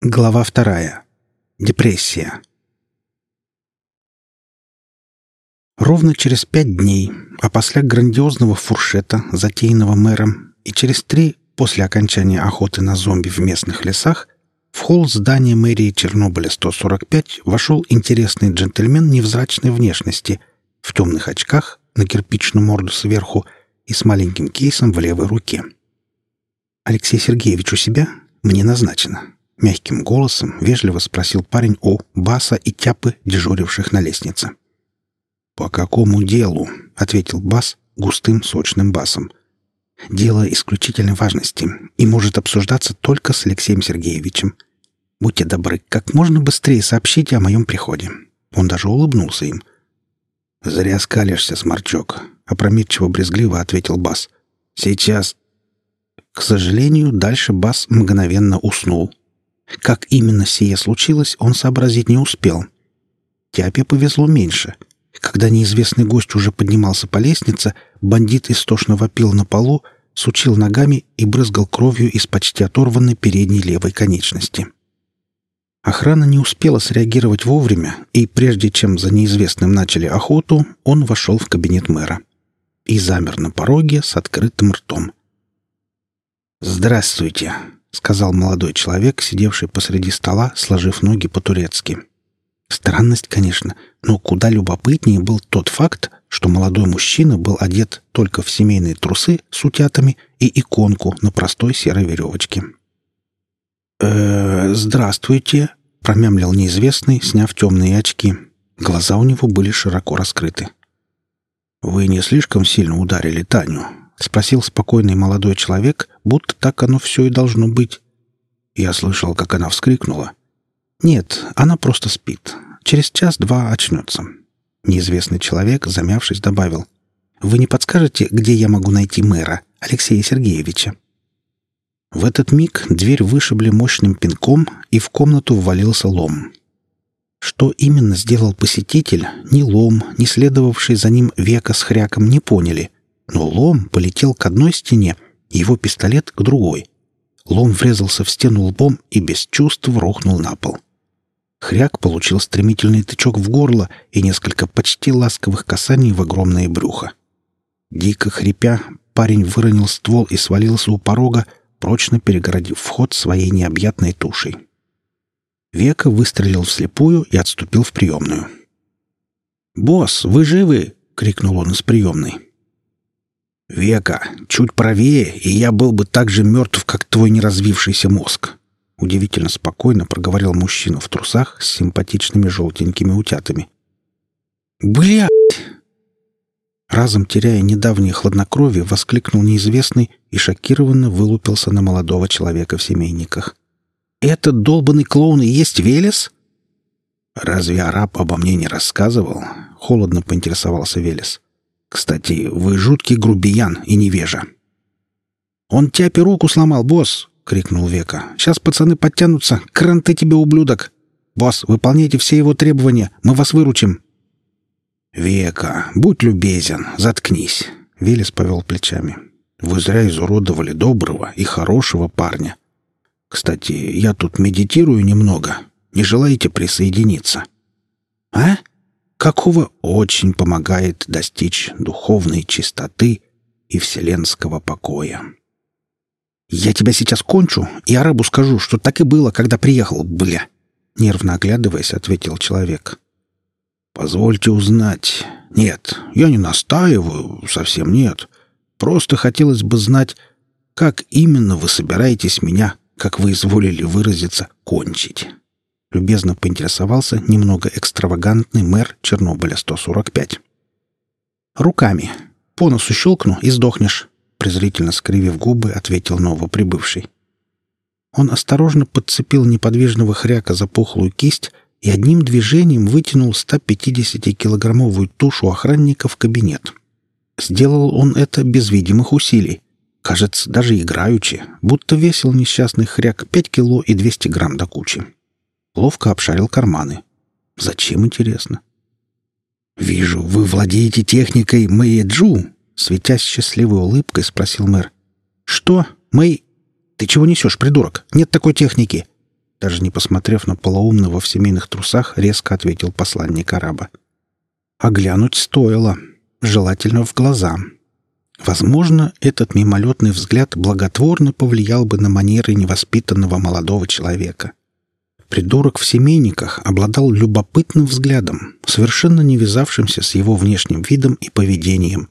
Глава вторая. Депрессия. Ровно через пять дней, а после грандиозного фуршета, затеянного мэром, и через три после окончания охоты на зомби в местных лесах, в холл здания мэрии Чернобыля 145 вошел интересный джентльмен невзрачной внешности, в темных очках, на кирпичную морду сверху и с маленьким кейсом в левой руке. «Алексей Сергеевич у себя? Мне назначено», Мягким голосом вежливо спросил парень у Баса и Тяпы, дежуривших на лестнице. «По какому делу?» — ответил Бас густым сочным басом. «Дело исключительной важности и может обсуждаться только с Алексеем Сергеевичем. Будьте добры, как можно быстрее сообщите о моем приходе». Он даже улыбнулся им. «Зря скалишься, сморчок», — опрометчиво-брезгливо ответил Бас. «Сейчас...» К сожалению, дальше Бас мгновенно уснул, как именно сие случилось, он сообразить не успел. Тяпе повезло меньше. Когда неизвестный гость уже поднимался по лестнице, бандит истошно вопил на полу, сучил ногами и брызгал кровью из почти оторванной передней левой конечности. Охрана не успела среагировать вовремя, и прежде чем за неизвестным начали охоту, он вошел в кабинет мэра и замер на пороге с открытым ртом. «Здравствуйте!» — сказал молодой человек, сидевший посреди стола, сложив ноги по-турецки. Странность, конечно, но куда любопытнее был тот факт, что молодой мужчина был одет только в семейные трусы с утятами и иконку на простой серой веревочке. «Э, «Здравствуйте», — промямлил неизвестный, сняв темные очки. Глаза у него были широко раскрыты. «Вы не слишком сильно ударили Таню?» — спросил спокойный молодой человек, будто так оно все и должно быть. Я слышал, как она вскрикнула. «Нет, она просто спит. Через час-два очнется». Неизвестный человек, замявшись, добавил. «Вы не подскажете, где я могу найти мэра, Алексея Сергеевича?» В этот миг дверь вышибли мощным пинком, и в комнату ввалился лом. Что именно сделал посетитель, ни лом, ни следовавший за ним века с хряком не поняли — но лом полетел к одной стене, его пистолет — к другой. Лом врезался в стену лбом и без чувств рухнул на пол. Хряк получил стремительный тычок в горло и несколько почти ласковых касаний в огромное брюхо. Дико хрипя, парень выронил ствол и свалился у порога, прочно перегородив вход своей необъятной тушей. Века выстрелил вслепую и отступил в приемную. «Босс, вы живы?» — крикнул он из приемной. «Века, чуть правее, и я был бы так же мертв, как твой неразвившийся мозг», — удивительно спокойно проговорил мужчина в трусах с симпатичными желтенькими утятами. «Блядь!» Разом теряя недавнее хладнокровие, воскликнул неизвестный и шокированно вылупился на молодого человека в семейниках. «Этот долбанный клоун и есть Велес?» «Разве араб обо мне не рассказывал?» — холодно поинтересовался Велес. Кстати, вы жуткий грубиян и невежа. «Он тяпе руку сломал, босс!» — крикнул Века. «Сейчас пацаны подтянутся. Кранты тебе, ублюдок! Босс, выполняйте все его требования. Мы вас выручим!» «Века, будь любезен, заткнись!» — Велес повел плечами. «Вы зря изуродовали доброго и хорошего парня. Кстати, я тут медитирую немного. Не желаете присоединиться?» «А?» Какого очень помогает достичь духовной чистоты и вселенского покоя. «Я тебя сейчас кончу и арабу скажу, что так и было, когда приехал, бля!» Нервно оглядываясь, ответил человек. «Позвольте узнать. Нет, я не настаиваю, совсем нет. Просто хотелось бы знать, как именно вы собираетесь меня, как вы изволили выразиться, кончить». — любезно поинтересовался немного экстравагантный мэр Чернобыля-145. «Руками. По носу щелкну и сдохнешь», — презрительно скривив губы, ответил новоприбывший. Он осторожно подцепил неподвижного хряка за пухлую кисть и одним движением вытянул 150-килограммовую тушу охранника в кабинет. Сделал он это без видимых усилий. Кажется, даже играючи, будто весил несчастный хряк 5 кило и 200 грамм до кучи ловко обшарил карманы. Зачем, интересно? «Вижу, вы владеете техникой Мэйджу?» Светясь счастливой улыбкой, спросил мэр. «Что? Мэй? Ты чего несешь, придурок? Нет такой техники!» даже не посмотрев на полоумного в семейных трусах, резко ответил посланник араба. А глянуть стоило, желательно в глаза. Возможно, этот мимолетный взгляд благотворно повлиял бы на манеры невоспитанного молодого человека. Придурок в семейниках обладал любопытным взглядом, совершенно не вязавшимся с его внешним видом и поведением.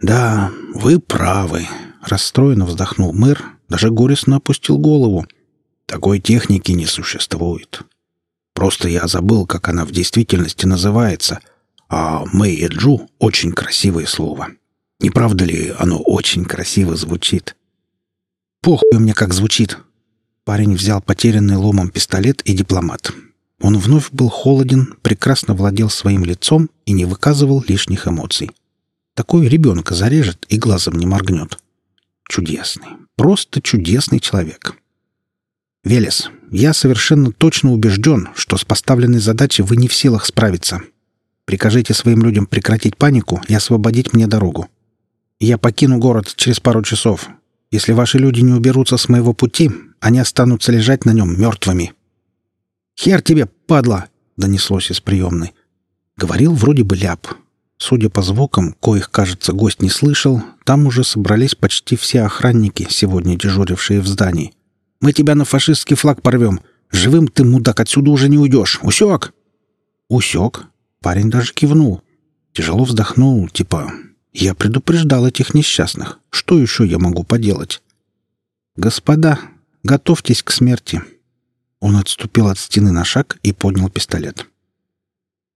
«Да, вы правы», — расстроенно вздохнул мэр, даже горестно опустил голову. «Такой техники не существует. Просто я забыл, как она в действительности называется, а Мэй Джу — очень красивое слово. Не правда ли оно очень красиво звучит?» «Похуй мне, как звучит», Парень взял потерянный ломом пистолет и дипломат. Он вновь был холоден, прекрасно владел своим лицом и не выказывал лишних эмоций. Такой ребенка зарежет и глазом не моргнет. Чудесный, просто чудесный человек. «Велес, я совершенно точно убежден, что с поставленной задачей вы не в силах справиться. Прикажите своим людям прекратить панику и освободить мне дорогу. Я покину город через пару часов. Если ваши люди не уберутся с моего пути, они останутся лежать на нем мертвыми. «Хер тебе, падла!» — донеслось из приемной. Говорил вроде бы ляп. Судя по звукам, коих, кажется, гость не слышал, там уже собрались почти все охранники, сегодня дежурившие в здании. «Мы тебя на фашистский флаг порвем. Живым ты, мудак, отсюда уже не уйдешь. Усек?» «Усек». Парень даже кивнул. Тяжело вздохнул, типа «Я предупреждал этих несчастных. Что еще я могу поделать?» «Господа, Готовьтесь к смерти». Он отступил от стены на шаг и поднял пистолет.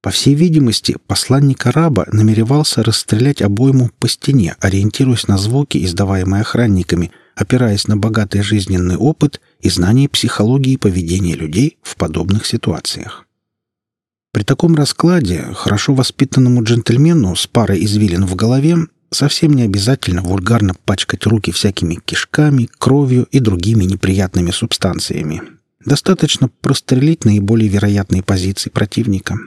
По всей видимости, посланник араба намеревался расстрелять обойму по стене, ориентируясь на звуки, издаваемые охранниками, опираясь на богатый жизненный опыт и знание психологии поведения людей в подобных ситуациях. При таком раскладе хорошо воспитанному джентльмену с парой извилин в голове совсем не обязательно вульгарно пачкать руки всякими кишками, кровью и другими неприятными субстанциями. Достаточно прострелить наиболее вероятные позиции противника.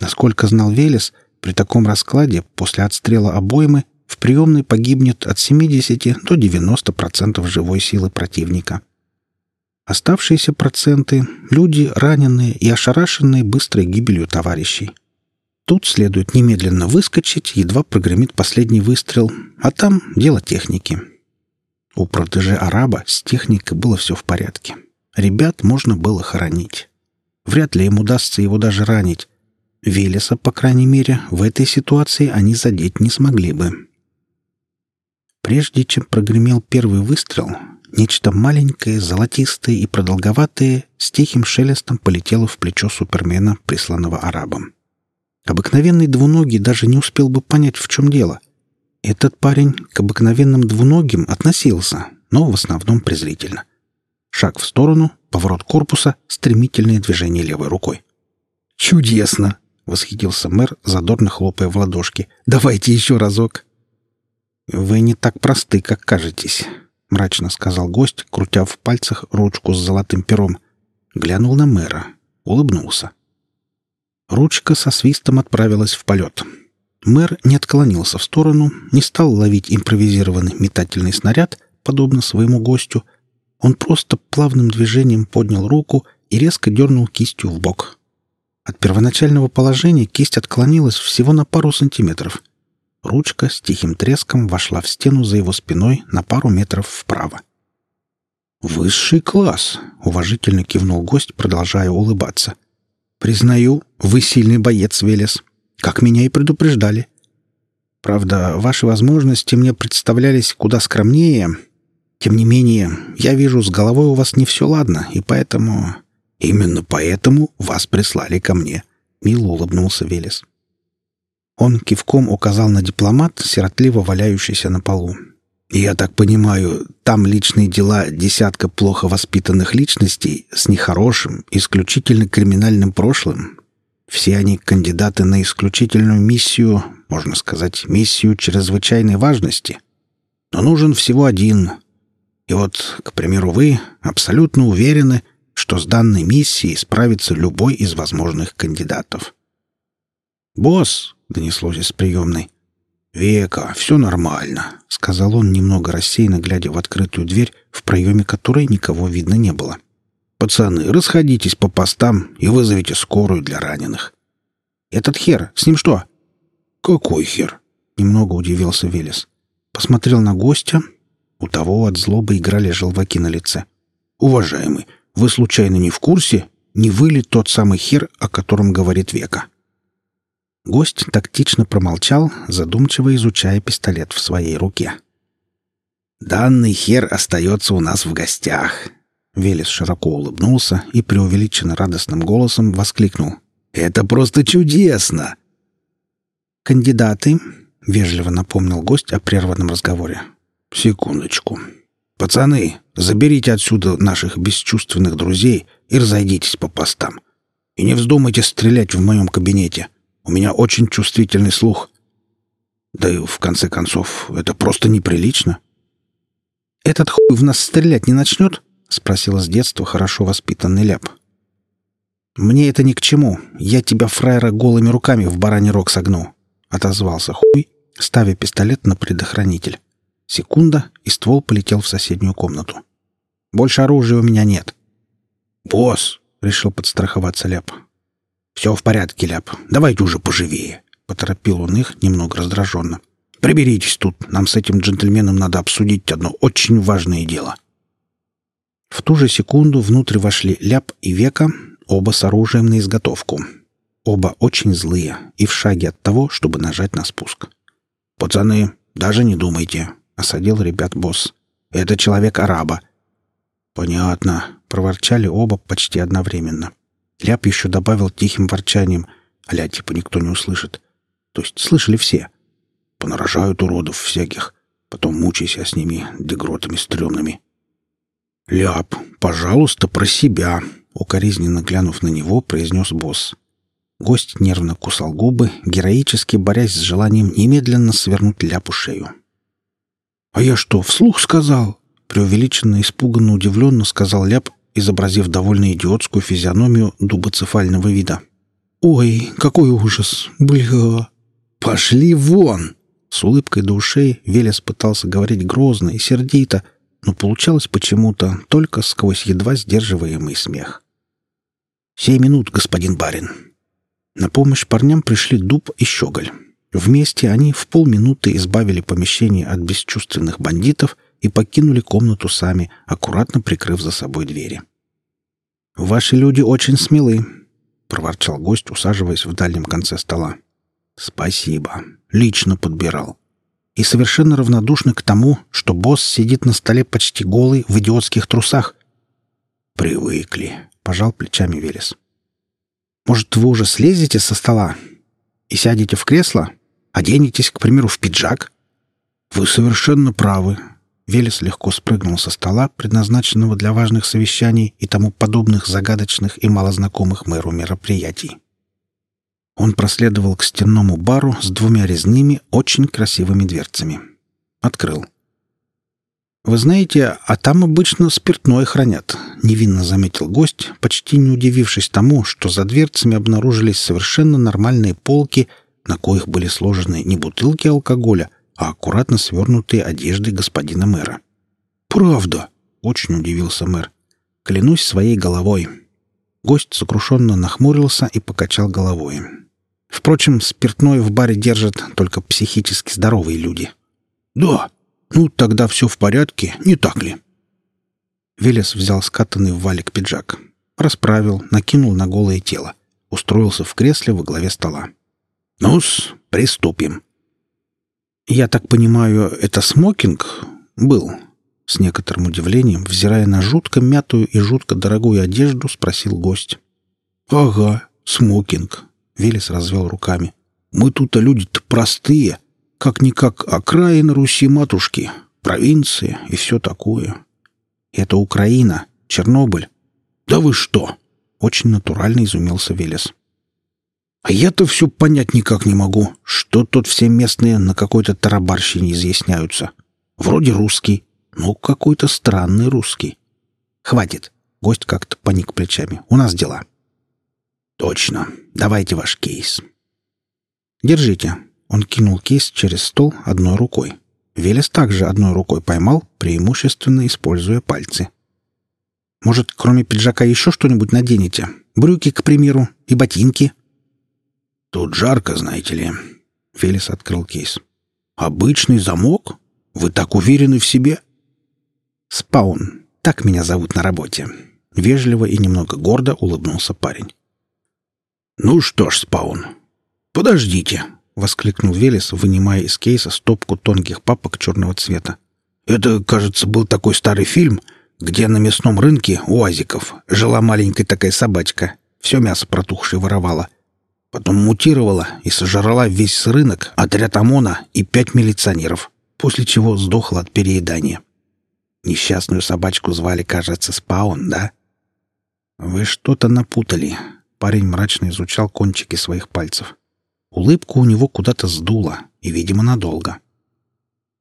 Насколько знал Велес, при таком раскладе после отстрела обоймы в приемной погибнет от 70 до 90% живой силы противника. Оставшиеся проценты — люди, раненые и ошарашенные быстрой гибелью товарищей — Тут следует немедленно выскочить, едва прогремит последний выстрел, а там дело техники. У протеже араба с техникой было все в порядке. Ребят можно было хоронить. Вряд ли им удастся его даже ранить. Велеса, по крайней мере, в этой ситуации они задеть не смогли бы. Прежде чем прогремел первый выстрел, нечто маленькое, золотистое и продолговатое с тихим шелестом полетело в плечо Супермена, присланного арабом. Обыкновенный двуногий даже не успел бы понять, в чем дело. Этот парень к обыкновенным двуногим относился, но в основном презрительно. Шаг в сторону, поворот корпуса, стремительное движение левой рукой. «Чудесно!» — восхитился мэр, задорно хлопая в ладошки. «Давайте еще разок!» «Вы не так просты, как кажетесь», — мрачно сказал гость, крутя в пальцах ручку с золотым пером. Глянул на мэра, улыбнулся. Ручка со свистом отправилась в полет. Мэр не отклонился в сторону, не стал ловить импровизированный метательный снаряд, подобно своему гостю. Он просто плавным движением поднял руку и резко дернул кистью в бок. От первоначального положения кисть отклонилась всего на пару сантиметров. Ручка с тихим треском вошла в стену за его спиной на пару метров вправо. «Высший класс!» — уважительно кивнул гость, продолжая улыбаться. Признаю, вы сильный боец, Велес. Как меня и предупреждали. Правда, ваши возможности мне представлялись куда скромнее. Тем не менее, я вижу, с головой у вас не все ладно, и поэтому... Именно поэтому вас прислали ко мне. Мило улыбнулся Велес. Он кивком указал на дипломат, сиротливо валяющийся на полу. Я так понимаю, там личные дела десятка плохо воспитанных личностей с нехорошим, исключительно криминальным прошлым. Все они кандидаты на исключительную миссию, можно сказать, миссию чрезвычайной важности. Но нужен всего один. И вот, к примеру, вы абсолютно уверены, что с данной миссией справится любой из возможных кандидатов. «Босс!» — донеслось из приемной. «Века, все нормально», — сказал он, немного рассеянно глядя в открытую дверь, в проеме которой никого видно не было. Пацаны, расходитесь по постам и вызовите скорую для раненых. Этот хер, с ним что? Какой хер? Немного удивился Велес. Посмотрел на гостя. У того от злобы играли желваки на лице. Уважаемый, вы случайно не в курсе, не вы ли тот самый хер, о котором говорит Века? Гость тактично промолчал, задумчиво изучая пистолет в своей руке. «Данный хер остается у нас в гостях». Велес широко улыбнулся и преувеличенно радостным голосом воскликнул. «Это просто чудесно!» «Кандидаты», — вежливо напомнил гость о прерванном разговоре. «Секундочку. Пацаны, заберите отсюда наших бесчувственных друзей и разойдитесь по постам. И не вздумайте стрелять в моем кабинете. У меня очень чувствительный слух. Да и, в конце концов, это просто неприлично. «Этот хуй в нас стрелять не начнет?» — спросила с детства хорошо воспитанный ляп. «Мне это ни к чему. Я тебя, фраера, голыми руками в бараний рог согну», — отозвался хуй, ставя пистолет на предохранитель. Секунда, и ствол полетел в соседнюю комнату. «Больше оружия у меня нет». «Босс!» — решил подстраховаться Ляп. «Все в порядке, Ляп. Давайте уже поживее», — поторопил он их немного раздраженно. Приберитесь тут, нам с этим джентльменом надо обсудить одно очень важное дело». В ту же секунду внутрь вошли Ляп и Века, оба с оружием на изготовку. Оба очень злые и в шаге от того, чтобы нажать на спуск. «Пацаны, даже не думайте», — осадил ребят босс. «Это человек-араба». «Понятно», — проворчали оба почти одновременно. Ляп еще добавил тихим ворчанием, аля типа никто не услышит. То есть слышали все. Понарожают уродов всяких. Потом мучайся с ними дегротами стрёмными. «Ляп, пожалуйста, про себя!» Укоризненно глянув на него, произнес босс. Гость нервно кусал губы, героически борясь с желанием немедленно свернуть ляпу шею. «А я что, вслух сказал?» Преувеличенно, испуганно, удивленно сказал ляп, изобразив довольно идиотскую физиономию дубоцефального вида. «Ой, какой ужас! Бля!» «Пошли вон!» С улыбкой до ушей Велес пытался говорить грозно и сердито, но получалось почему-то только сквозь едва сдерживаемый смех. «Сей минут, господин барин!» На помощь парням пришли Дуб и Щеголь. Вместе они в полминуты избавили помещение от бесчувственных бандитов и покинули комнату сами, аккуратно прикрыв за собой двери. «Ваши люди очень смелы», — проворчал гость, усаживаясь в дальнем конце стола. «Спасибо. Лично подбирал. И совершенно равнодушны к тому, что босс сидит на столе почти голый в идиотских трусах. «Привыкли», — пожал плечами Велес. «Может, вы уже слезете со стола и сядете в кресло? Оденетесь, к примеру, в пиджак?» «Вы совершенно правы». Велес легко спрыгнул со стола, предназначенного для важных совещаний и тому подобных загадочных и малознакомых мэру мероприятий. Он проследовал к стенному бару с двумя резными, очень красивыми дверцами. Открыл. «Вы знаете, а там обычно спиртное хранят», — невинно заметил гость, почти не удивившись тому, что за дверцами обнаружились совершенно нормальные полки, на коих были сложены не бутылки алкоголя, а аккуратно свернутые одежды господина мэра. «Правда?» — очень удивился мэр. «Клянусь своей головой». Гость сокрушенно нахмурился и покачал головой. Впрочем, спиртное в баре держат только психически здоровые люди. «Да, ну тогда все в порядке, не так ли?» Велес взял скатанный в валик пиджак, расправил, накинул на голое тело, устроился в кресле во главе стола. «Ну-с, приступим». «Я так понимаю, это смокинг?» «Был». С некоторым удивлением, взирая на жутко мятую и жутко дорогую одежду, спросил гость. «Ага, смокинг», Велес развел руками. «Мы тут-то люди-то простые, как-никак окраины Руси-матушки, провинции и все такое. Это Украина, Чернобыль. Да вы что?» Очень натурально изумился Велес. «А я-то все понять никак не могу, что тут все местные на какой-то тарабарщине изъясняются. Вроде русский, но какой-то странный русский. Хватит!» Гость как-то поник плечами. «У нас дела». «Точно. Давайте ваш кейс». «Держите». Он кинул кейс через стол одной рукой. Велес также одной рукой поймал, преимущественно используя пальцы. Может, кроме пиджака еще что-нибудь наденете? Брюки, к примеру, и ботинки?» «Тут жарко, знаете ли». Фелис открыл кейс. «Обычный замок? Вы так уверены в себе?» «Спаун. Так меня зовут на работе». Вежливо и немного гордо улыбнулся парень. «Ну что ж, Спаун, подождите», — воскликнул Велес, вынимая из кейса стопку тонких папок черного цвета. «Это, кажется, был такой старый фильм, где на мясном рынке у азиков жила маленькая такая собачка, все мясо протухшее воровала. Потом мутировала и сожрала весь рынок, отряд ОМОНа и пять милиционеров, после чего сдохла от переедания. Несчастную собачку звали, кажется, Спаун, да? Вы что-то напутали. Парень мрачно изучал кончики своих пальцев. Улыбку у него куда-то сдуло, и, видимо, надолго.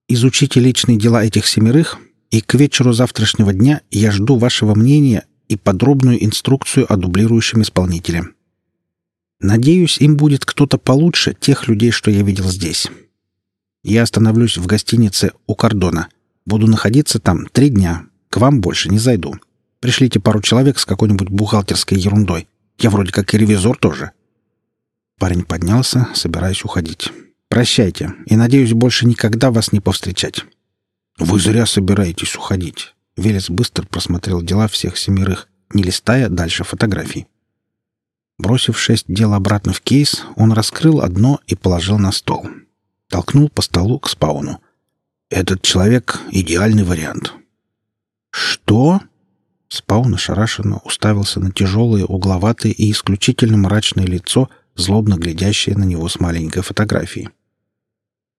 Изучите личные дела этих семерых, и к вечеру завтрашнего дня я жду вашего мнения и подробную инструкцию о дублирующем исполнителе. Надеюсь, им будет кто-то получше тех людей, что я видел здесь. Я остановлюсь в гостинице у кордона. Буду находиться там три дня. К вам больше не зайду. Пришлите пару человек с какой-нибудь бухгалтерской ерундой. Я вроде как и ревизор тоже». Парень поднялся, собираясь уходить. «Прощайте, и надеюсь больше никогда вас не повстречать». «Вы зря собираетесь уходить». Велес быстро просмотрел дела всех семерых, не листая дальше фотографий. Бросив шесть дел обратно в кейс, он раскрыл одно и положил на стол. Толкнул по столу к спауну. «Этот человек — идеальный вариант». «Что?» Спаун ошарашенно уставился на тяжелое, угловатое и исключительно мрачное лицо, злобно глядящее на него с маленькой фотографией.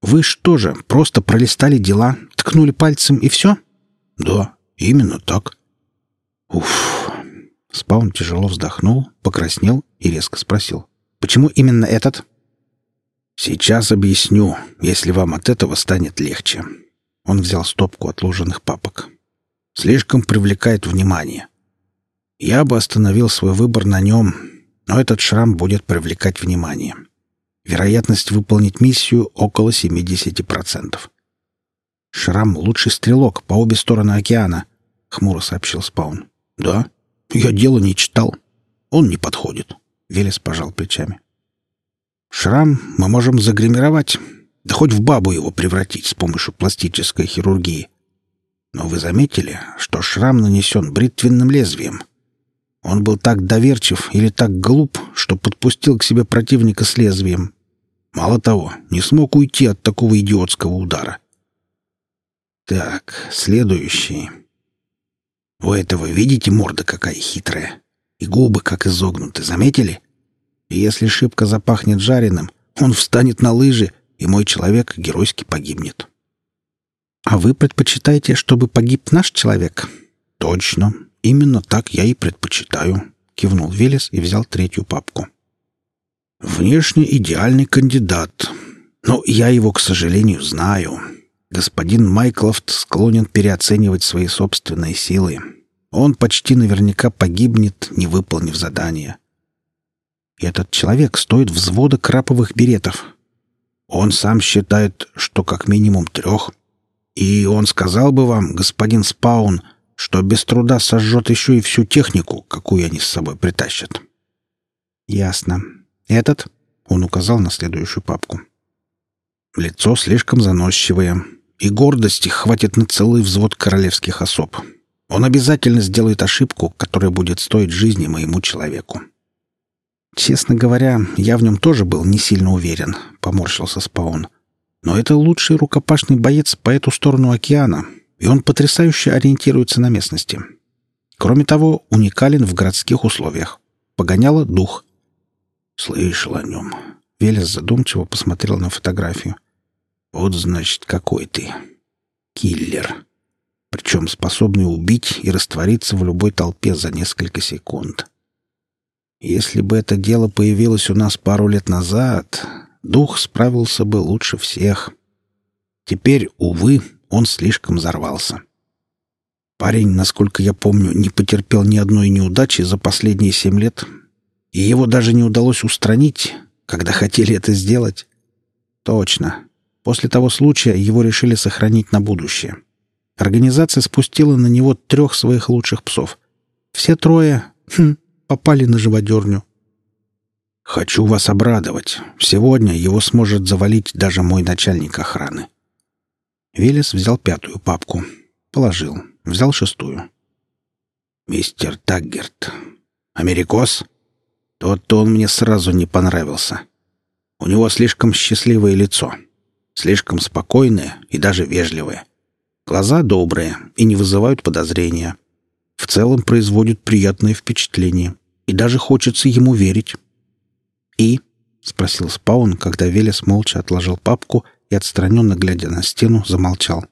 Вы что же, просто пролистали дела, ткнули пальцем и все? Да, именно так. Уф. Спаун тяжело вздохнул, покраснел и резко спросил. Почему именно этот? Сейчас объясню, если вам от этого станет легче. Он взял стопку отложенных папок. Слишком привлекает внимание. Я бы остановил свой выбор на нем, но этот шрам будет привлекать внимание. Вероятность выполнить миссию около 70%. «Шрам — лучший стрелок по обе стороны океана», — хмуро сообщил Спаун. «Да? Я дело не читал. Он не подходит», — Велес пожал плечами. «Шрам мы можем загримировать, да хоть в бабу его превратить с помощью пластической хирургии. Но вы заметили, что шрам нанесен бритвенным лезвием?» Он был так доверчив или так глуп, что подпустил к себе противника с лезвием. Мало того, не смог уйти от такого идиотского удара. Так, следующий. У этого, видите, морда какая хитрая? И губы как изогнуты, заметили? И если шибко запахнет жареным, он встанет на лыжи, и мой человек геройски погибнет. А вы предпочитаете, чтобы погиб наш человек? Точно. Именно так я и предпочитаю, кивнул Велес и взял третью папку. Внешне идеальный кандидат, но я его, к сожалению, знаю. Господин Майклофт склонен переоценивать свои собственные силы. Он почти наверняка погибнет, не выполнив задание. Этот человек стоит взвода краповых беретов. Он сам считает, что как минимум трех. И он сказал бы вам, господин Спаун, что без труда сожжет еще и всю технику, какую они с собой притащат. Ясно. Этот? Он указал на следующую папку. Лицо слишком заносчивое, и гордости хватит на целый взвод королевских особ. Он обязательно сделает ошибку, которая будет стоить жизни моему человеку. Честно говоря, я в нем тоже был не сильно уверен, поморщился Спаун. Но это лучший рукопашный боец по эту сторону океана, и он потрясающе ориентируется на местности. Кроме того, уникален в городских условиях. Погоняло дух. Слышал о нем. Велес задумчиво посмотрел на фотографию. Вот, значит, какой ты. Киллер. Причем способный убить и раствориться в любой толпе за несколько секунд. Если бы это дело появилось у нас пару лет назад, дух справился бы лучше всех. Теперь, увы, он слишком взорвался. Парень, насколько я помню, не потерпел ни одной неудачи за последние семь лет, и его даже не удалось устранить, когда хотели это сделать. Точно. После того случая его решили сохранить на будущее. Организация спустила на него трех своих лучших псов. Все трое хм, попали на живодерню. «Хочу вас обрадовать. Сегодня его сможет завалить даже мой начальник охраны». Велес взял пятую папку. Положил. Взял шестую. «Мистер Таггерт. Америкос? Тот-то он мне сразу не понравился. У него слишком счастливое лицо. Слишком спокойное и даже вежливое. Глаза добрые и не вызывают подозрения. В целом производят приятное впечатление. И даже хочется ему верить. «И?» — спросил Спаун, когда Велес молча отложил папку и, отстраненно глядя на стену, замолчал.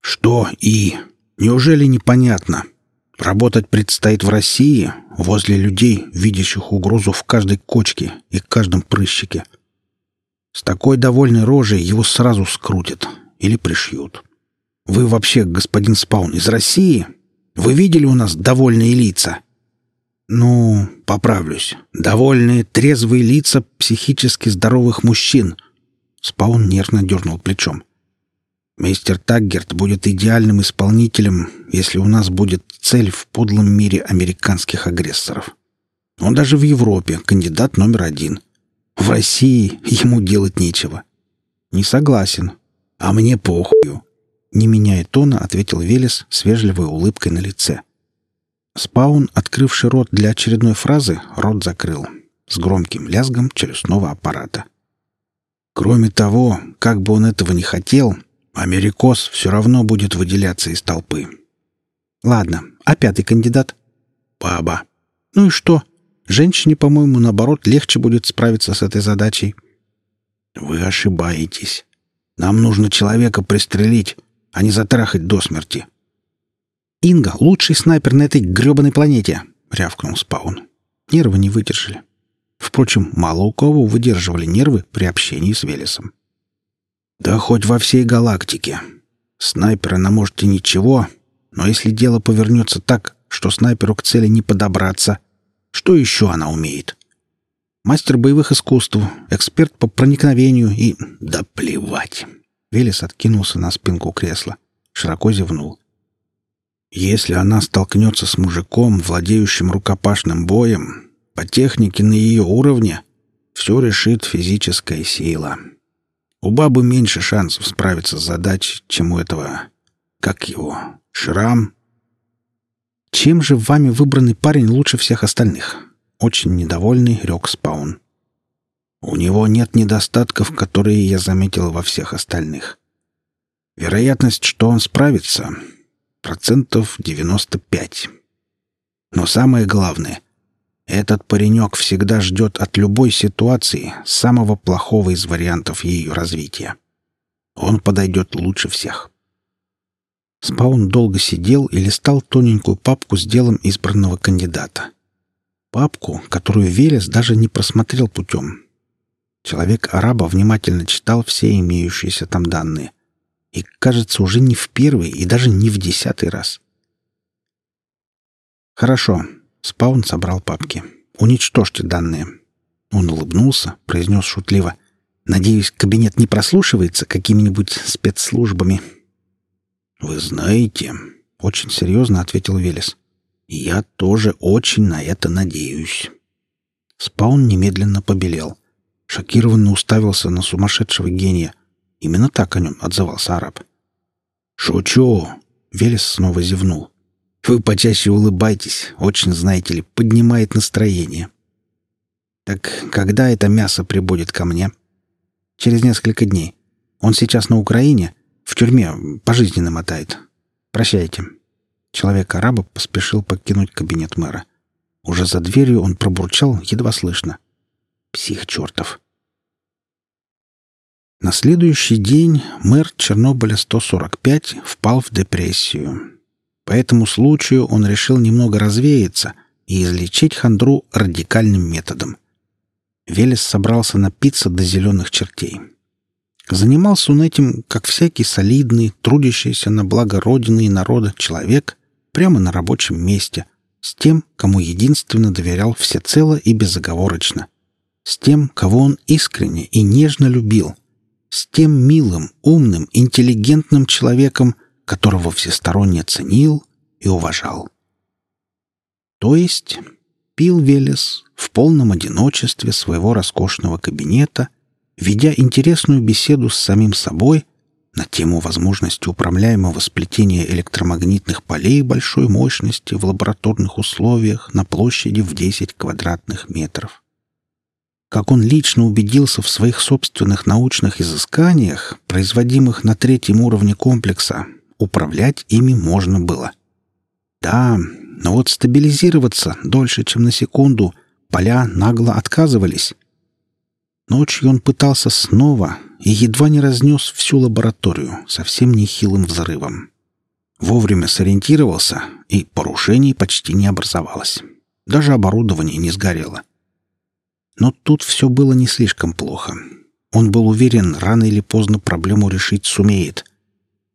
«Что «и»? Неужели непонятно? Работать предстоит в России, возле людей, видящих угрозу в каждой кочке и каждом прыщике. С такой довольной рожей его сразу скрутят или пришьют. Вы вообще, господин Спаун, из России? Вы видели у нас довольные лица?» Ну, поправлюсь. Довольные, трезвые лица психически здоровых мужчин. Спаун нервно дернул плечом. Мистер Таггерт будет идеальным исполнителем, если у нас будет цель в подлом мире американских агрессоров. Он даже в Европе кандидат номер один. В России ему делать нечего. Не согласен. А мне похую. Не меняя тона, ответил Велес с вежливой улыбкой на лице. — Спаун, открывший рот для очередной фразы, рот закрыл с громким лязгом челюстного аппарата. Кроме того, как бы он этого не хотел, Америкос все равно будет выделяться из толпы. Ладно, а пятый кандидат? Баба. Ну и что? Женщине, по-моему, наоборот, легче будет справиться с этой задачей. Вы ошибаетесь. Нам нужно человека пристрелить, а не затрахать до смерти. «Инга — лучший снайпер на этой грёбаной планете!» — рявкнул Спаун. Нервы не выдержали. Впрочем, мало у кого выдерживали нервы при общении с Велесом. «Да хоть во всей галактике. Снайпер она может и ничего, но если дело повернется так, что снайперу к цели не подобраться, что еще она умеет?» Мастер боевых искусств, эксперт по проникновению и... Да плевать!» Велес откинулся на спинку кресла. Широко зевнул. Если она столкнется с мужиком, владеющим рукопашным боем, по технике на ее уровне, все решит физическая сила. У бабы меньше шансов справиться с задачей, чем у этого... Как его? Шрам? Чем же вами выбранный парень лучше всех остальных? Очень недовольный рёк Спаун. У него нет недостатков, которые я заметил во всех остальных. Вероятность, что он справится, процентов 95. Но самое главное, этот паренек всегда ждет от любой ситуации самого плохого из вариантов ее развития. Он подойдет лучше всех. Спаун долго сидел и листал тоненькую папку с делом избранного кандидата. Папку, которую Велес даже не просмотрел путем. Человек-араба внимательно читал все имеющиеся там данные. И, кажется, уже не в первый и даже не в десятый раз. «Хорошо». Спаун собрал папки. «Уничтожьте данные». Он улыбнулся, произнес шутливо. «Надеюсь, кабинет не прослушивается какими-нибудь спецслужбами». «Вы знаете...» — очень серьезно ответил Велес. «Я тоже очень на это надеюсь». Спаун немедленно побелел. Шокированно уставился на сумасшедшего гения. Именно так о нем отзывался араб. «Шучу!» — Велес снова зевнул. «Вы почаще улыбайтесь, очень, знаете ли, поднимает настроение». «Так когда это мясо прибудет ко мне?» «Через несколько дней. Он сейчас на Украине, в тюрьме, пожизненно мотает. Прощайте». Человек-араба поспешил покинуть кабинет мэра. Уже за дверью он пробурчал, едва слышно. «Псих чертов!» На следующий день мэр Чернобыля 145 впал в депрессию. По этому случаю он решил немного развеяться и излечить хандру радикальным методом. Велес собрался напиться до зеленых чертей. Занимался он этим, как всякий солидный, трудящийся на благо Родины и народа человек, прямо на рабочем месте, с тем, кому единственно доверял всецело и безоговорочно, с тем, кого он искренне и нежно любил, с тем милым, умным, интеллигентным человеком, которого всесторонне ценил и уважал. То есть пил Велес в полном одиночестве своего роскошного кабинета, ведя интересную беседу с самим собой на тему возможности управляемого сплетения электромагнитных полей большой мощности в лабораторных условиях на площади в 10 квадратных метров. Как он лично убедился в своих собственных научных изысканиях, производимых на третьем уровне комплекса, управлять ими можно было. Да, но вот стабилизироваться дольше, чем на секунду, поля нагло отказывались. Ночью он пытался снова и едва не разнес всю лабораторию совсем нехилым взрывом. Вовремя сориентировался, и порушений почти не образовалось. Даже оборудование не сгорело. Но тут все было не слишком плохо. Он был уверен, рано или поздно проблему решить сумеет.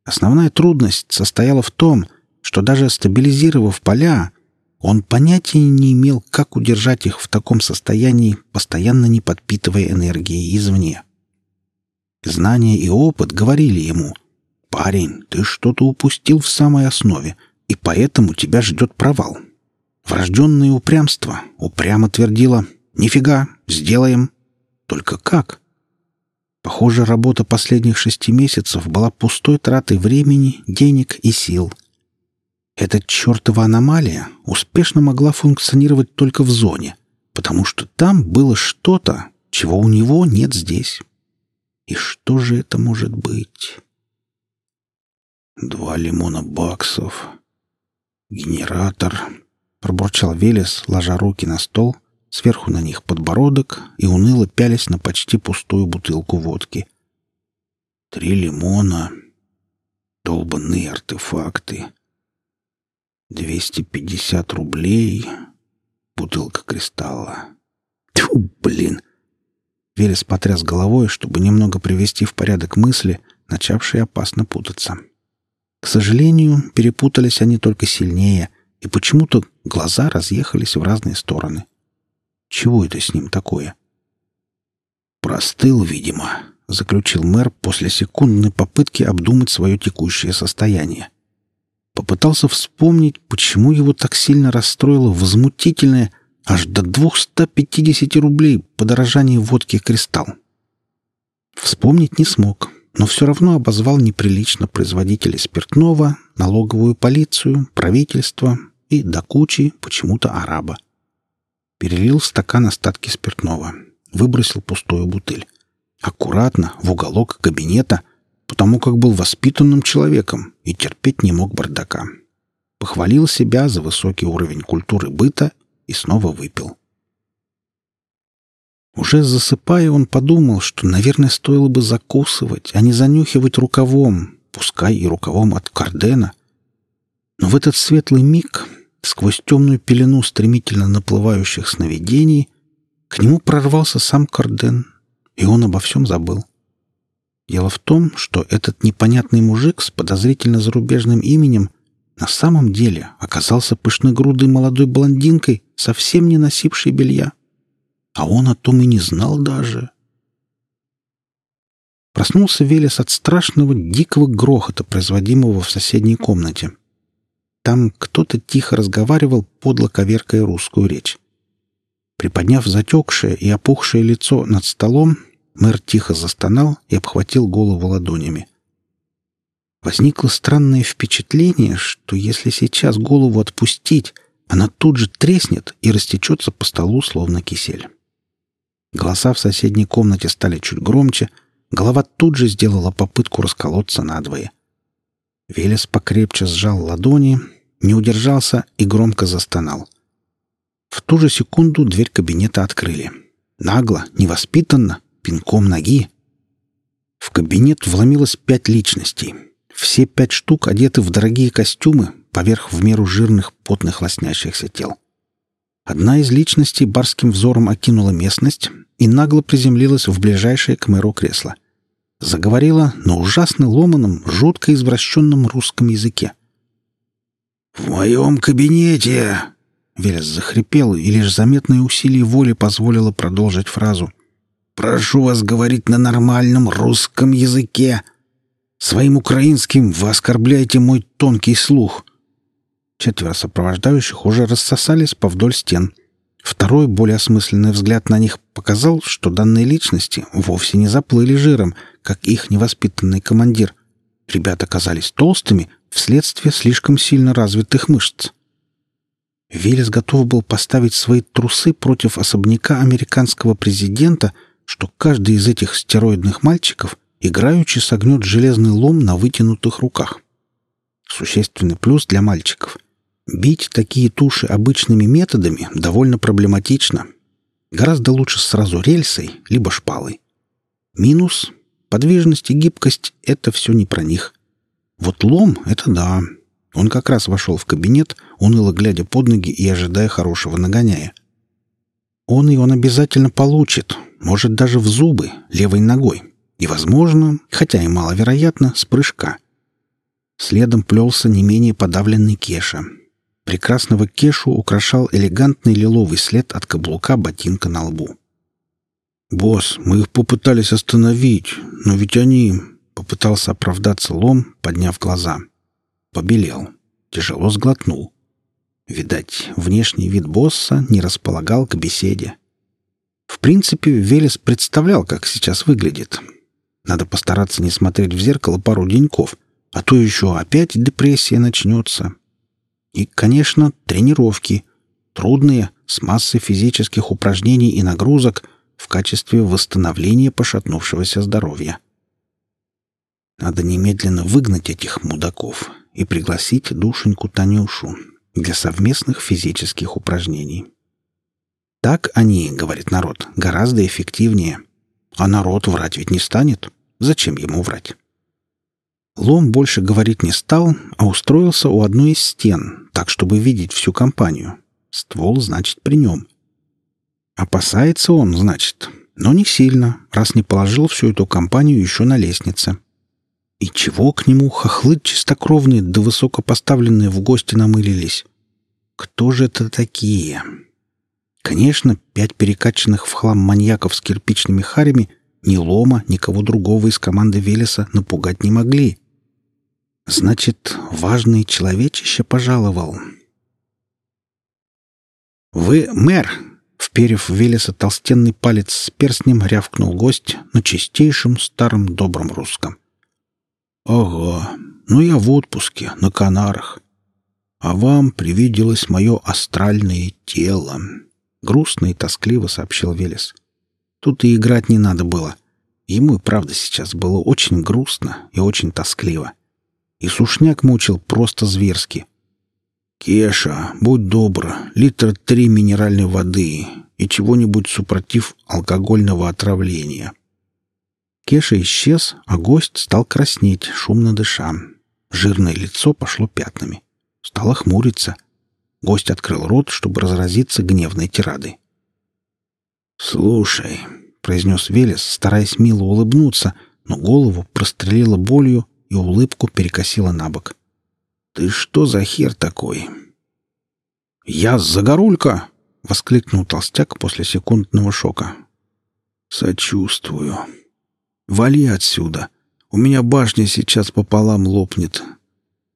Основная трудность состояла в том, что даже стабилизировав поля, он понятия не имел, как удержать их в таком состоянии, постоянно не подпитывая энергией извне. Знания и опыт говорили ему, «Парень, ты что-то упустил в самой основе, и поэтому тебя ждет провал». Врожденное упрямство упрямо твердило, «Нифига, сделаем». Только как? Похоже, работа последних шести месяцев была пустой тратой времени, денег и сил — эта чертова аномалия успешно могла функционировать только в зоне, потому что там было что-то, чего у него нет здесь. И что же это может быть? Два лимона баксов. Генератор. Пробурчал Велес, ложа руки на стол, сверху на них подбородок и уныло пялись на почти пустую бутылку водки. Три лимона. Долбанные артефакты. Двести пятьдесят рублей. Бутылка кристалла. Тьфу, блин! Велес потряс головой, чтобы немного привести в порядок мысли, начавшие опасно путаться. К сожалению, перепутались они только сильнее, и почему-то глаза разъехались в разные стороны. Чего это с ним такое? «Простыл, видимо», — заключил мэр после секундной попытки обдумать свое текущее состояние. Попытался вспомнить, почему его так сильно расстроило возмутительное аж до 250 рублей подорожание водки «Кристалл». Вспомнить не смог, но все равно обозвал неприлично производителя спиртного, налоговую полицию, правительство и до кучи почему-то араба. Перелил в стакан остатки спиртного, выбросил пустую бутыль. Аккуратно, в уголок кабинета — потому как был воспитанным человеком и терпеть не мог бардака. Похвалил себя за высокий уровень культуры быта и снова выпил. Уже засыпая, он подумал, что, наверное, стоило бы закусывать, а не занюхивать рукавом, пускай и рукавом от кардена. Но в этот светлый миг, сквозь темную пелену стремительно наплывающих сновидений, к нему прорвался сам карден, и он обо всем забыл. Дело в том, что этот непонятный мужик с подозрительно зарубежным именем на самом деле оказался пышногрудой молодой блондинкой, совсем не носившей белья. А он о том и не знал даже. Проснулся Велес от страшного дикого грохота, производимого в соседней комнате. Там кто-то тихо разговаривал, подло коверкая русскую речь. Приподняв затекшее и опухшее лицо над столом, Мэр тихо застонал и обхватил голову ладонями. Возникло странное впечатление, что если сейчас голову отпустить, она тут же треснет и растечется по столу, словно кисель. Голоса в соседней комнате стали чуть громче, голова тут же сделала попытку расколоться надвое. Велес покрепче сжал ладони, не удержался и громко застонал. В ту же секунду дверь кабинета открыли. Нагло, невоспитанно, пинком ноги. В кабинет вломилось пять личностей. Все пять штук одеты в дорогие костюмы, поверх в меру жирных, потных, лоснящихся тел. Одна из личностей барским взором окинула местность и нагло приземлилась в ближайшее к мэру кресло. Заговорила на ужасно ломаном, жутко извращенном русском языке. «В моем кабинете!» Велес захрипел, и лишь заметное усилие воли позволило продолжить фразу. Прошу вас говорить на нормальном русском языке. Своим украинским вы оскорбляете мой тонкий слух. Четверо сопровождающих уже рассосались повдоль стен. Второй, более осмысленный взгляд на них показал, что данные личности вовсе не заплыли жиром, как их невоспитанный командир. Ребята оказались толстыми вследствие слишком сильно развитых мышц. Велес готов был поставить свои трусы против особняка американского президента, что каждый из этих стероидных мальчиков играючи согнет железный лом на вытянутых руках. Существенный плюс для мальчиков. Бить такие туши обычными методами довольно проблематично. Гораздо лучше сразу рельсой, либо шпалой. Минус — подвижность и гибкость — это все не про них. Вот лом — это да. Он как раз вошел в кабинет, уныло глядя под ноги и ожидая хорошего нагоняя. Он и он обязательно получит, может, даже в зубы, левой ногой. И, возможно, хотя и маловероятно, с прыжка. Следом плелся не менее подавленный Кеша. Прекрасного Кешу украшал элегантный лиловый след от каблука ботинка на лбу. «Босс, мы их попытались остановить, но ведь они...» Попытался оправдаться лом, подняв глаза. Побелел. Тяжело сглотнул. Видать, внешний вид босса не располагал к беседе. В принципе, Велес представлял, как сейчас выглядит. Надо постараться не смотреть в зеркало пару деньков, а то еще опять депрессия начнется. И, конечно, тренировки. Трудные, с массой физических упражнений и нагрузок в качестве восстановления пошатнувшегося здоровья. Надо немедленно выгнать этих мудаков и пригласить душеньку Танюшу для совместных физических упражнений. Так они, говорит народ, гораздо эффективнее. А народ врать ведь не станет. Зачем ему врать? Лом больше говорить не стал, а устроился у одной из стен, так, чтобы видеть всю компанию. Ствол, значит, при нем. Опасается он, значит, но не сильно, раз не положил всю эту компанию еще на лестнице. И чего к нему хохлы чистокровные да высокопоставленные в гости намылились? Кто же это такие? Конечно, пять перекачанных в хлам маньяков с кирпичными харями ни Лома, никого другого из команды Велеса напугать не могли. Значит, важный человечище пожаловал. «Вы мэр!» — вперев в Велеса толстенный палец с перстнем, рявкнул гость на чистейшем старом добром русском. «Ага, ну я в отпуске, на Канарах. А вам привиделось мое астральное тело», — грустно и тоскливо сообщил Велес. Тут и играть не надо было. Ему и правда сейчас было очень грустно и очень тоскливо. И сушняк мучил просто зверски. «Кеша, будь добр, литр три минеральной воды и чего-нибудь супротив алкогольного отравления». Кеша исчез, а гость стал краснеть, шумно дыша. Жирное лицо пошло пятнами. Стало хмуриться. Гость открыл рот, чтобы разразиться гневной тирадой. «Слушай», — произнес Велес, стараясь мило улыбнуться, но голову прострелила болью и улыбку перекосила на бок. «Ты что за хер такой?» «Я Загорулька!» — воскликнул толстяк после секундного шока. «Сочувствую», Вали отсюда. У меня башня сейчас пополам лопнет.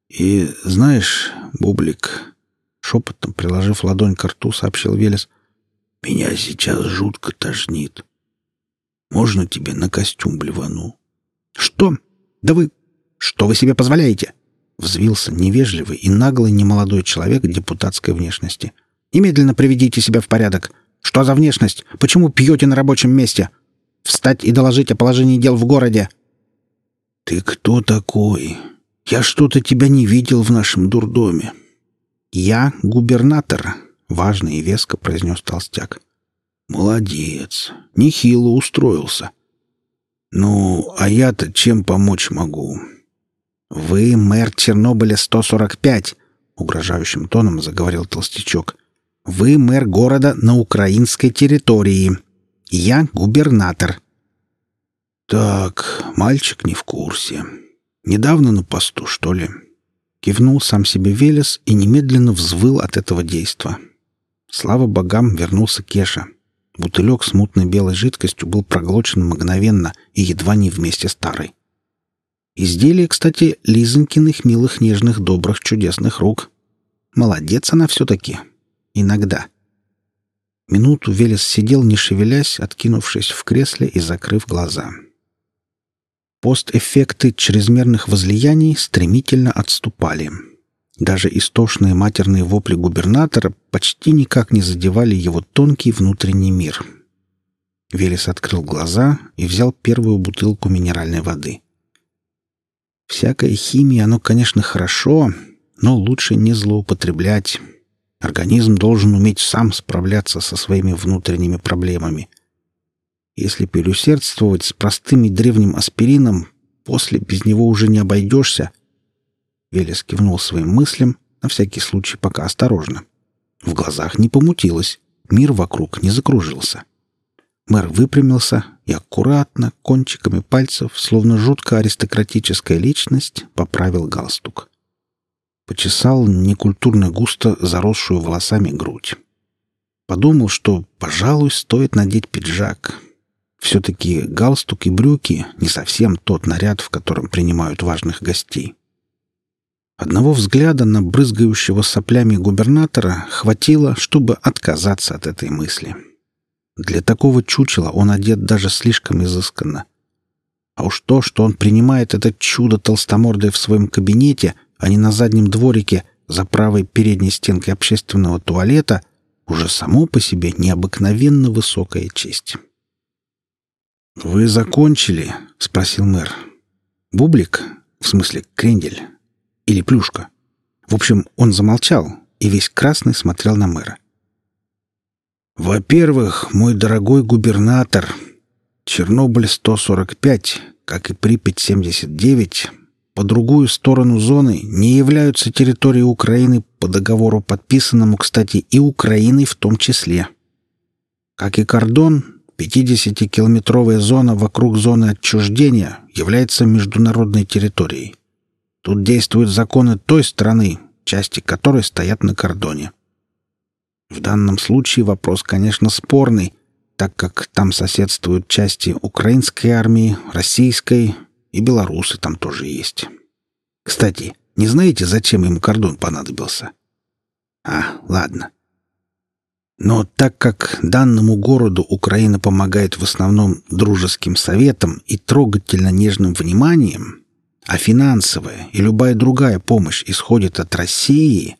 И знаешь, Бублик, шепотом приложив ладонь к рту, сообщил Велес, меня сейчас жутко тошнит. Можно тебе на костюм блевану? Что? Да вы... Что вы себе позволяете? Взвился невежливый и наглый немолодой человек депутатской внешности. Немедленно приведите себя в порядок. Что за внешность? Почему пьете на рабочем месте? Встать и доложить о положении дел в городе!» «Ты кто такой? Я что-то тебя не видел в нашем дурдоме». «Я губернатор», — важно и веско произнес толстяк. «Молодец. Нехило устроился. Ну, а я-то чем помочь могу?» «Вы мэр Чернобыля 145», — угрожающим тоном заговорил толстячок. «Вы мэр города на украинской территории. Я губернатор. Так, мальчик не в курсе. Недавно на посту, что ли? Кивнул сам себе Велес и немедленно взвыл от этого действа. Слава богам, вернулся Кеша. Бутылек с мутной белой жидкостью был проглочен мгновенно и едва не вместе старой. Изделие, кстати, Лизонькиных милых, нежных, добрых, чудесных рук. Молодец она все-таки. Иногда. Минуту Велес сидел, не шевелясь, откинувшись в кресле и закрыв глаза. Постэффекты чрезмерных возлияний стремительно отступали. Даже истошные матерные вопли губернатора почти никак не задевали его тонкий внутренний мир. Велес открыл глаза и взял первую бутылку минеральной воды. Всякая химия, оно, конечно, хорошо, но лучше не злоупотреблять. Организм должен уметь сам справляться со своими внутренними проблемами. Если переусердствовать с простым и древним аспирином, после без него уже не обойдешься. Велес кивнул своим мыслям, на всякий случай пока осторожно. В глазах не помутилось, мир вокруг не закружился. Мэр выпрямился и аккуратно, кончиками пальцев, словно жутко аристократическая личность, поправил галстук. Почесал некультурно густо заросшую волосами грудь. Подумал, что, пожалуй, стоит надеть пиджак. Все-таки галстук и брюки — не совсем тот наряд, в котором принимают важных гостей. Одного взгляда на брызгающего соплями губернатора хватило, чтобы отказаться от этой мысли. — для такого чучела он одет даже слишком изысканно. А уж то, что он принимает это чудо толстомордое в своем кабинете, а не на заднем дворике за правой передней стенкой общественного туалета, уже само по себе необыкновенно высокая честь. «Вы закончили?» — спросил мэр. «Бублик? В смысле, крендель? Или плюшка?» В общем, он замолчал и весь красный смотрел на мэра. Во-первых, мой дорогой губернатор, Чернобыль-145, как и Припять-79, по другую сторону зоны не являются территорией Украины по договору, подписанному, кстати, и Украиной в том числе. Как и кордон, 50-километровая зона вокруг зоны отчуждения является международной территорией. Тут действуют законы той страны, части которой стоят на кордоне. В данном случае вопрос, конечно, спорный, так как там соседствуют части украинской армии, российской и белорусы там тоже есть. Кстати, не знаете, зачем ему кордон понадобился? А, ладно. Но так как данному городу Украина помогает в основном дружеским советом и трогательно нежным вниманием, а финансовая и любая другая помощь исходит от России,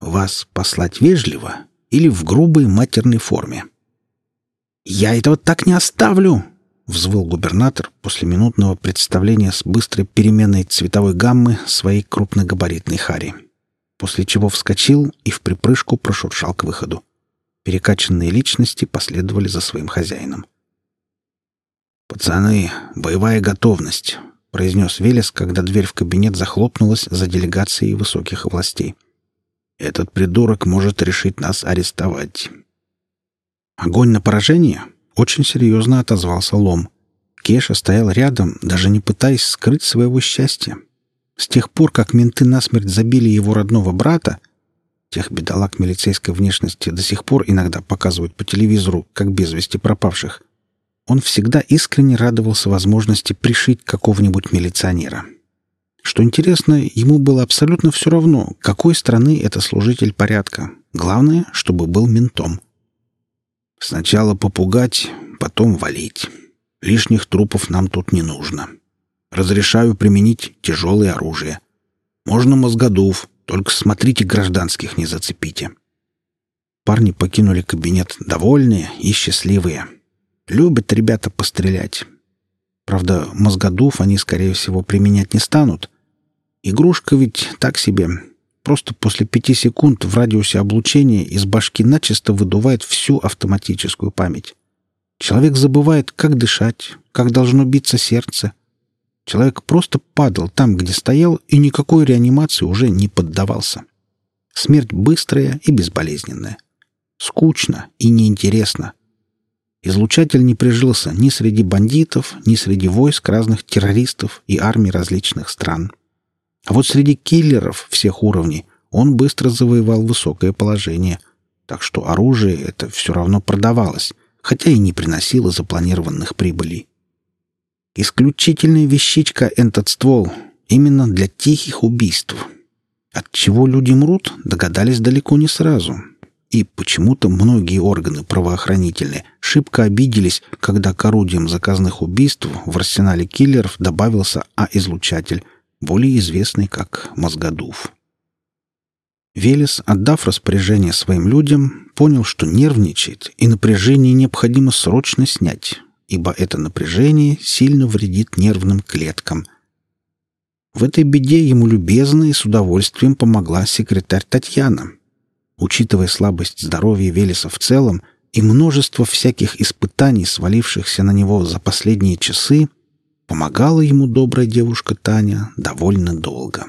вас послать вежливо или в грубой матерной форме? «Я этого так не оставлю!» — взвыл губернатор после минутного представления с быстрой переменной цветовой гаммы своей крупногабаритной хари. После чего вскочил и в припрыжку прошуршал к выходу. Перекачанные личности последовали за своим хозяином. «Пацаны, боевая готовность!» — произнес Велес, когда дверь в кабинет захлопнулась за делегацией высоких властей. — этот придурок может решить нас арестовать. Огонь на поражение? Очень серьезно отозвался Лом. Кеша стоял рядом, даже не пытаясь скрыть своего счастья. С тех пор, как менты насмерть забили его родного брата, тех бедолаг милицейской внешности до сих пор иногда показывают по телевизору, как без вести пропавших, он всегда искренне радовался возможности пришить какого-нибудь милиционера. Что интересно, ему было абсолютно все равно, какой страны это служитель порядка. Главное, чтобы был ментом. Сначала попугать, потом валить. Лишних трупов нам тут не нужно. Разрешаю применить тяжелое оружие. Можно мозгодув, только смотрите гражданских не зацепите. Парни покинули кабинет довольные и счастливые. Любят ребята пострелять. Правда, мозгодув они, скорее всего, применять не станут — Игрушка ведь так себе. Просто после пяти секунд в радиусе облучения из башки начисто выдувает всю автоматическую память. Человек забывает, как дышать, как должно биться сердце. Человек просто падал там, где стоял, и никакой реанимации уже не поддавался. Смерть быстрая и безболезненная. Скучно и неинтересно. Излучатель не прижился ни среди бандитов, ни среди войск разных террористов и армий различных стран. А вот среди киллеров всех уровней он быстро завоевал высокое положение, так что оружие это все равно продавалось, хотя и не приносило запланированных прибылей. Исключительная вещичка этот ствол именно для тихих убийств. От чего люди мрут, догадались далеко не сразу. И почему-то многие органы правоохранительные шибко обиделись, когда к орудиям заказных убийств в арсенале киллеров добавился А-излучатель, более известный как мозгодув. Велес, отдав распоряжение своим людям, понял, что нервничает, и напряжение необходимо срочно снять, ибо это напряжение сильно вредит нервным клеткам. В этой беде ему любезно и с удовольствием помогла секретарь Татьяна. Учитывая слабость здоровья Велеса в целом и множество всяких испытаний, свалившихся на него за последние часы, помогала ему добрая девушка Таня довольно долго.